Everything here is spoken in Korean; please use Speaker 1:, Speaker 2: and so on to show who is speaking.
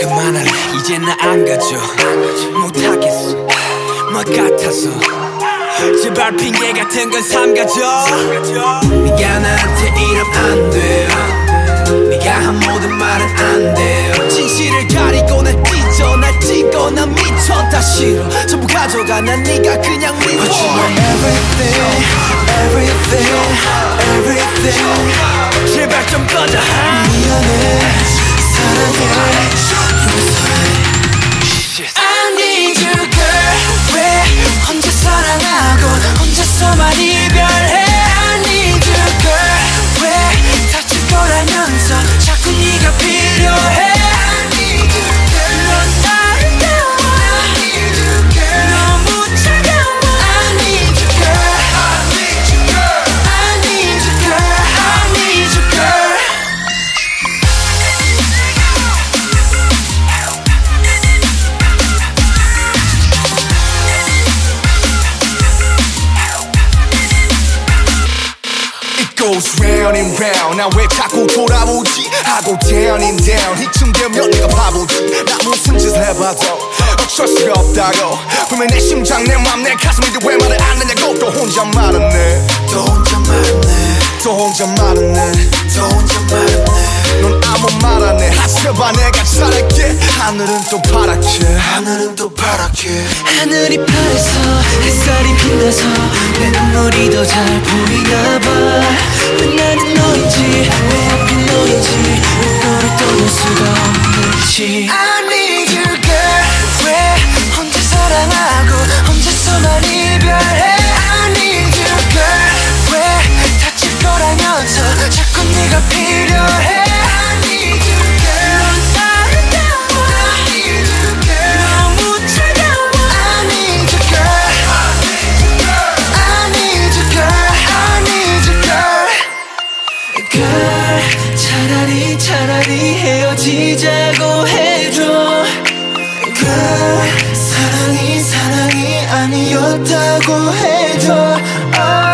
Speaker 1: 그만할래 이제 나 안 가져 못하겠어 뭐 같아서 제발 핑계 같은 건 삼가져 네가 나한테 이러면 안돼 네가 한 모든 말은 안돼 진실을 가리고 날 찢어 날 찢고 난 미쳐. 다 싫어 전부 가져가. 난 네가 그냥 미
Speaker 2: goes round and round. 나 왜 자꾸 돌아오지? 하고 down and down. 이쯤 되면 내가 바보지. 나 무슨 짓을 해봐도 어쩔 수가 없다고. 분명 내 심장 내 맘 내 가슴인데 왜 말을 안 하냐고. 또 혼자 말았네.
Speaker 3: 또 혼자 말았네.
Speaker 2: 또 혼자 말았네.
Speaker 3: 또 혼자 말았네.
Speaker 2: 넌 아무 말 안 해. 하세봐 내가 잘할게. 하늘은 또 파랗게.
Speaker 3: 하늘은 또 하늘이 파래서 햇살이 빛나서 내 눈물이 더 잘 보이나 봐 헤어지자고 해줘 girl 사랑이 사랑이 아니었다고 해줘 oh.